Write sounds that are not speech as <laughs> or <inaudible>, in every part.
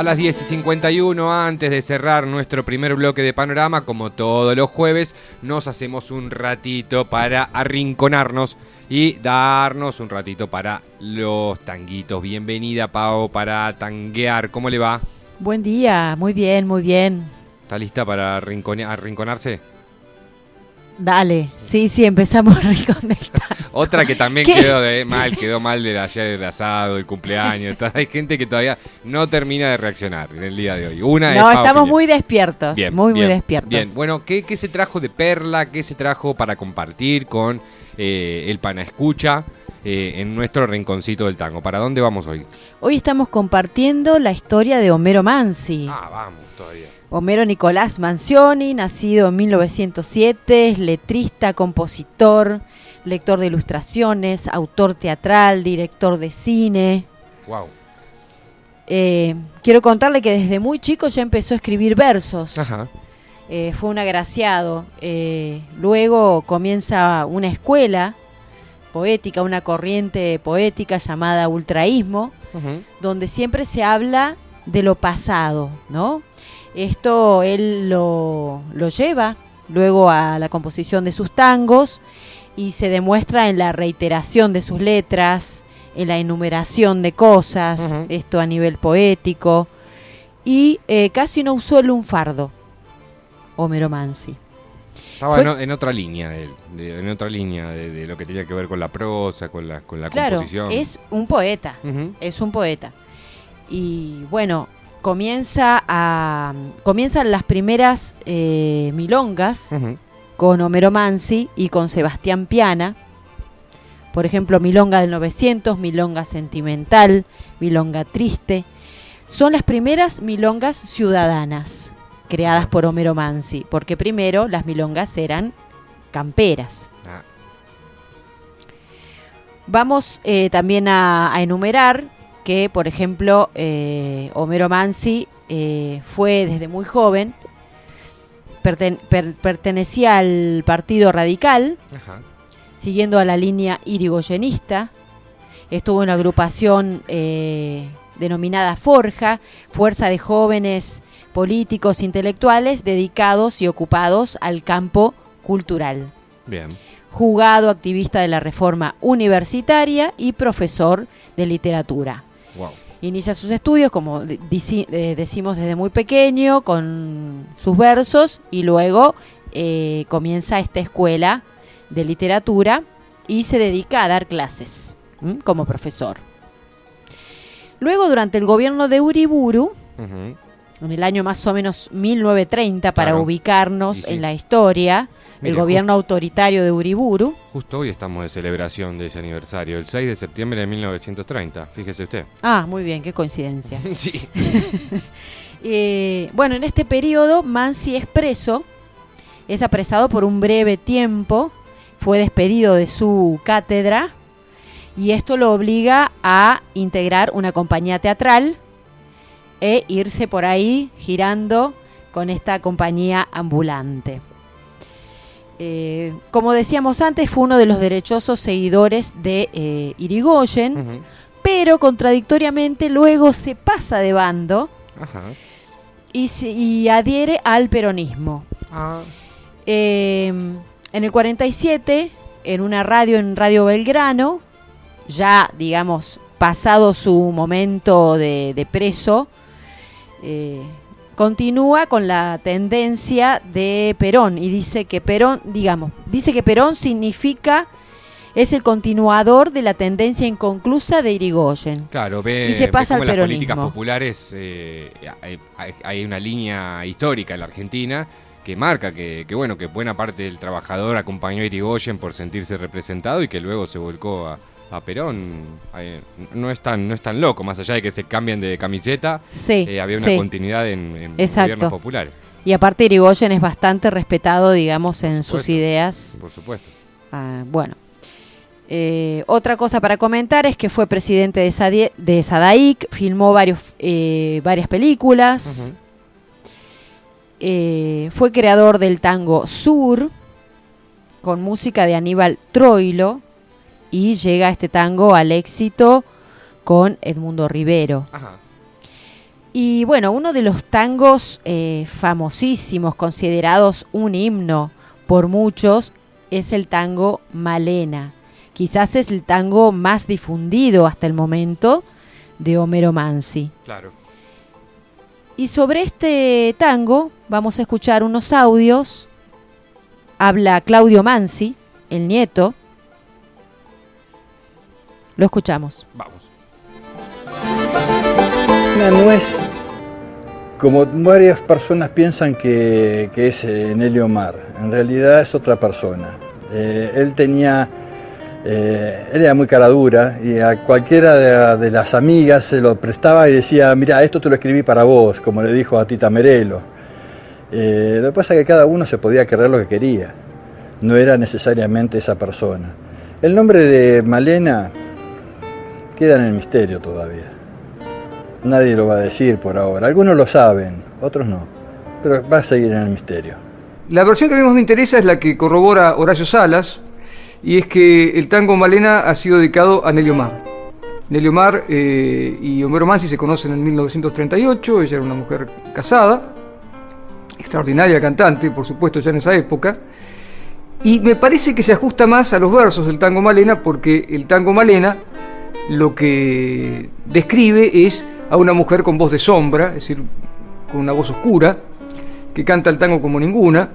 A las 10 y 51, antes de cerrar nuestro primer bloque de panorama, como todos los jueves, nos hacemos un ratito para arrinconarnos y darnos un ratito para los tanguitos. Bienvenida, Pau, para tanguear. ¿Cómo le va? Buen día, muy bien, muy bien. ¿Está lista para arrinconarse? Dale, sí, sí, empezamos <laughs> reconectar. Otra que también quedó de mal, quedó mal del ayer del asado, el cumpleaños. Hay gente que todavía no termina de reaccionar en el día de hoy. Una no, estamos muy despiertos, muy, muy despiertos. Bien, bueno, ¿qué, se trajo de perla? ¿Qué se trajo para compartir con eh, el Pana Escucha? Eh, en nuestro rinconcito del tango. ¿Para dónde vamos hoy? Hoy estamos compartiendo la historia de Homero Mansi. Ah, vamos, todavía. Homero Nicolás Mancioni, nacido en 1907, es letrista, compositor, lector de ilustraciones, autor teatral, director de cine. Wow. Eh, quiero contarle que desde muy chico ya empezó a escribir versos. Eh, fue un agraciado. Eh, luego comienza una escuela poética, una corriente poética llamada ultraísmo, donde siempre se habla de lo pasado, ¿no? Esto él lo, lleva luego a la composición de sus tangos y se demuestra en la reiteración de sus letras, en la enumeración de cosas, esto a nivel poético, y eh, casi no usó el lunfardo, Homero Mansi. Estaba en, otra línea, de, en otra línea de, lo que tenía que ver con la prosa, con la, con la claro, Es un poeta, es un poeta. Y bueno, comienza a comienzan las primeras eh, milongas con Homero Mansi y con Sebastián Piana. Por ejemplo, Milonga del 900, Milonga Sentimental, Milonga Triste. Son las primeras milongas ciudadanas creadas por Homero Mansi, porque primero las milongas eran camperas. Ah. Vamos eh, también a enumerar que, por ejemplo, eh, Homero Mansi eh, fue desde muy joven, pertenecía al Partido Radical, siguiendo a la línea irigoyenista, estuvo en una agrupación eh, denominada Forja, Fuerza de Jóvenes Políticos Intelectuales dedicados y ocupados al campo cultural. Bien. Jugado activista de la reforma universitaria y profesor de literatura. Inicia sus estudios, como eh, decimos desde muy pequeño, con sus versos y luego eh, comienza esta escuela de literatura y se dedica a dar clases como profesor. Luego, durante el gobierno de Uriburu, en el año más o menos 1930, para ubicarnos en la historia, el gobierno autoritario de Uriburu. Justo hoy estamos de celebración de ese aniversario, el 6 de septiembre de 1930, fíjese usted. Ah, muy bien, qué coincidencia. <laughs> sí. <laughs> Eh, bueno, en este periodo Mansi es preso, es apresado por un breve tiempo, fue despedido de su cátedra y esto lo obliga a integrar una compañía teatral e irse por ahí girando con esta compañía ambulante. Eh, como decíamos antes, fue uno de los derechosos seguidores de eh, Irigoyen, pero contradictoriamente luego se pasa de bando Y, adhiere al peronismo. Ah. Em, en el 47, en una radio, en Radio Belgrano, ya, digamos, pasado su momento de, preso, eh, continúa con la tendencia de Perón y dice que Perón, digamos, dice que Perón significa es el continuador de la tendencia inconclusa de Irigoyen. Claro, ve, y se pasa al las políticas populares eh, hay, una línea histórica en la Argentina que marca que, bueno que buena parte del trabajador acompañó a Irigoyen por sentirse representado y que luego se volcó a, a Perón no es tan no es tan loco, más allá de que se cambien de camiseta, sí, eh, había una continuidad en, en gobiernos populares. Y aparte Irigoyen es bastante respetado, digamos, en sus ideas. Por supuesto. Ah, bueno. Eh, otra cosa para comentar es que fue presidente de, de Sadaic, filmó varios, eh, varias películas, fue creador del tango Sur, con música de Aníbal Troilo, y llega este tango al éxito con Edmundo Rivero. Y bueno, uno de los tangos eh, famosísimos, considerados un himno por muchos, es el tango Malena. Quizás es el tango más difundido hasta el momento de Homero Mansi. Claro. Y sobre este tango vamos a escuchar unos audios. Habla Claudio Mansi, el nieto. Lo escuchamos. Vamos. Una nuez, como varias personas piensan que, es eh, Nelio Mar, en realidad es otra persona. Eh, él tenía eh, él era muy cara dura y a cualquiera de, las amigas se lo prestaba y decía, mira, esto te lo escribí para vos, como le dijo a Tita Merelo. Eh, lo que pasa es que cada uno se podía querer lo que quería, no era necesariamente esa persona. El nombre de Malena queda en el misterio todavía. Nadie lo va a decir por ahora. Algunos lo saben, otros no, pero va a seguir en el misterio. La versión que a mí más me interesa es la que corrobora Horacio Salas, y es que el tango Malena ha sido dedicado a Nelio Mar. Nelio Mar eh, y Homero Mansi se conocen en 1938, ella era una mujer casada, extraordinaria cantante, por supuesto, ya en esa época, y me parece que se ajusta más a los versos del tango Malena, porque el tango Malena lo que describe es a una mujer con voz de sombra, es decir, con una voz oscura, que canta el tango como ninguna,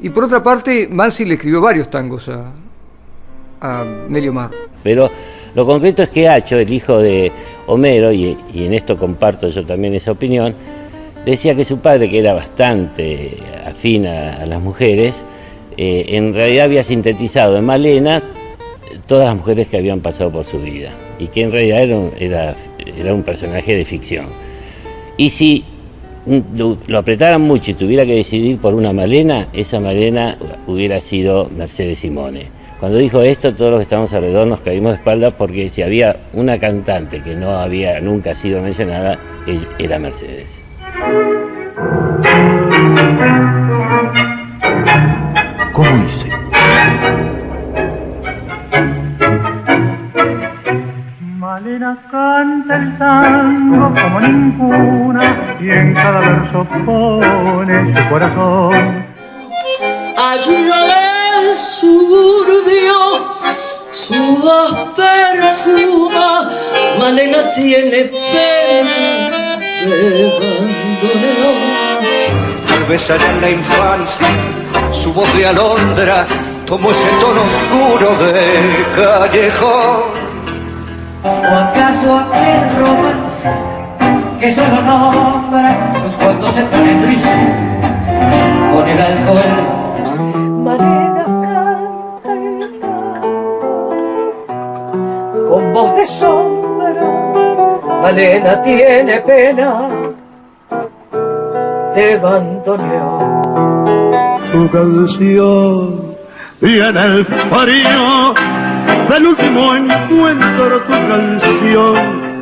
y por otra parte, Mansi le escribió varios tangos a, a Nelio. Pero lo concreto es que Hacho, el hijo de Homero, y, en esto comparto yo también esa opinión, decía que su padre, que era bastante afín a, las mujeres, eh, en realidad había sintetizado en Malena todas las mujeres que habían pasado por su vida y que en realidad era un, era, un personaje de ficción. Y si lo, apretaran mucho y tuviera que decidir por una Malena, esa Malena hubiera sido Mercedes Simone. Cuando dijo esto, todos los que estábamos alrededor nos caímos de espaldas porque si había una cantante que no había nunca sido mencionada, era Mercedes. ¿Cómo hice? Como ninguna y en cada verso pone su corazón. Allí suburbio, su voz perfuma, Malena tiene pena de Tal vez allá en la infancia, su voz de alondra tomó ese tono oscuro de callejón. ¿O acaso aquel romance que solo nombra cuando se pone triste con el alcohol? Malena con voz de sombra, Malena tiene pena de bandoneón. Tu canción viene el frío del último encuentro, tu canción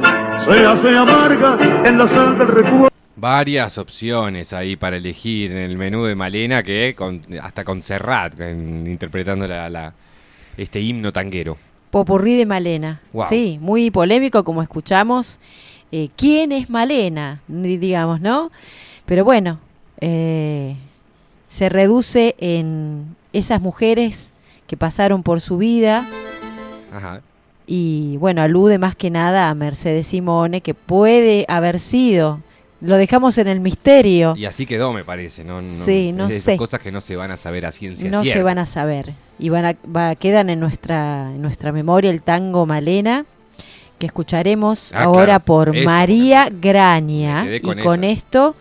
se hace amarga en la sal del recuerdo. Varias opciones ahí para elegir en el menú de Malena, que hasta con Serrat interpretando la, este himno tanguero. Popurrí de Malena. Sí, muy polémico como escuchamos. Eh, ¿Quién es Malena? Digamos, ¿no? Pero bueno, eh, se reduce en esas mujeres que pasaron por su vida. Ajá. Y bueno, alude más que nada a Mercedes Simone, que puede haber sido lo dejamos en el misterio. Y así quedó, me parece, ¿no? sí, no sé. cosas que no se van a saber a ciencia No se van a saber. Y van a, quedan en nuestra, en nuestra memoria el tango Malena, que escucharemos ah, ahora por María Graña. Y con esto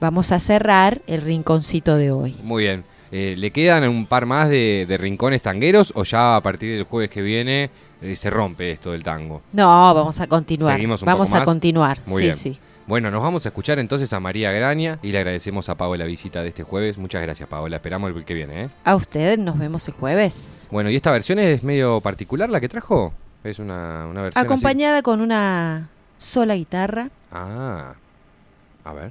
vamos a cerrar el rinconcito de hoy. Muy bien. Eh, ¿Le quedan un par más de, rincones tangueros o ya a partir del jueves que viene eh, se rompe esto del tango? No, vamos a continuar. vamos a continuar. Muy sí, sí. Bueno, nos vamos a escuchar entonces a María Graña y le agradecemos a Pau la visita de este jueves. Muchas gracias, Paola. Esperamos el que viene. ¿eh? A ustedes nos vemos el jueves. Bueno, ¿y esta versión es medio particular la que trajo? Es una, versión. Acompañada con una sola guitarra. Ah, a ver.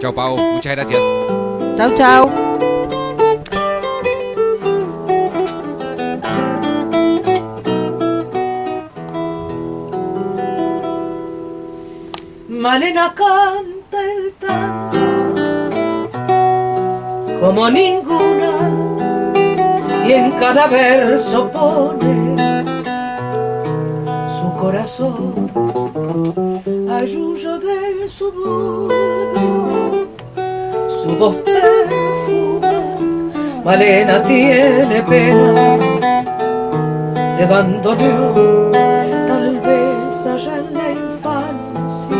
Chao, Pau. Muchas gracias. Chao, chao. Malena canta el tango como ninguna y en cada verso pone su corazón ayuyo del suburbio su voz perfuma Malena tiene pena de bandoneón tal vez allá en la infancia.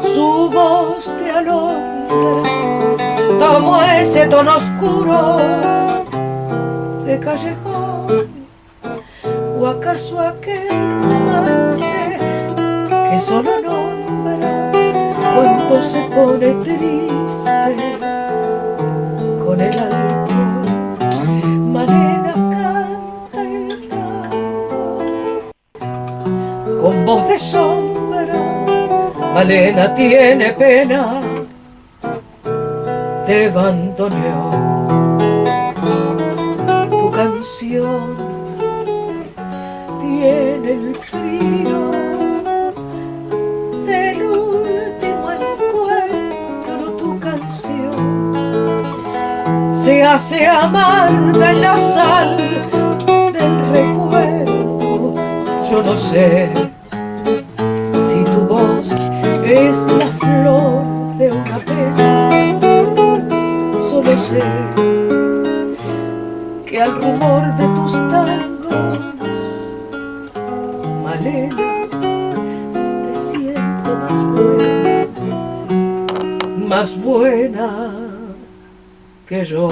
Su voz te alondra como ese tono oscuro de callejón. O acaso aquel romance que solo nombra cuando se pone triste con el alcohol Malena canta el tango con voz de sombra Malena tiene pena te bandoneó. Tu canción se hace amarga en la sal del recuerdo. Yo no sé si tu voz es la flor de una pena sé que al rumor de tus tangos, Malena, te siento más buena, más buena que yo.